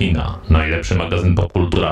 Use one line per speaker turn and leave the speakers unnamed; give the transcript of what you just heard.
Machina, najlepszy magazyn popkulturalny.